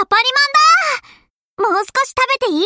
ャパリマンだ。もう少し食べていい？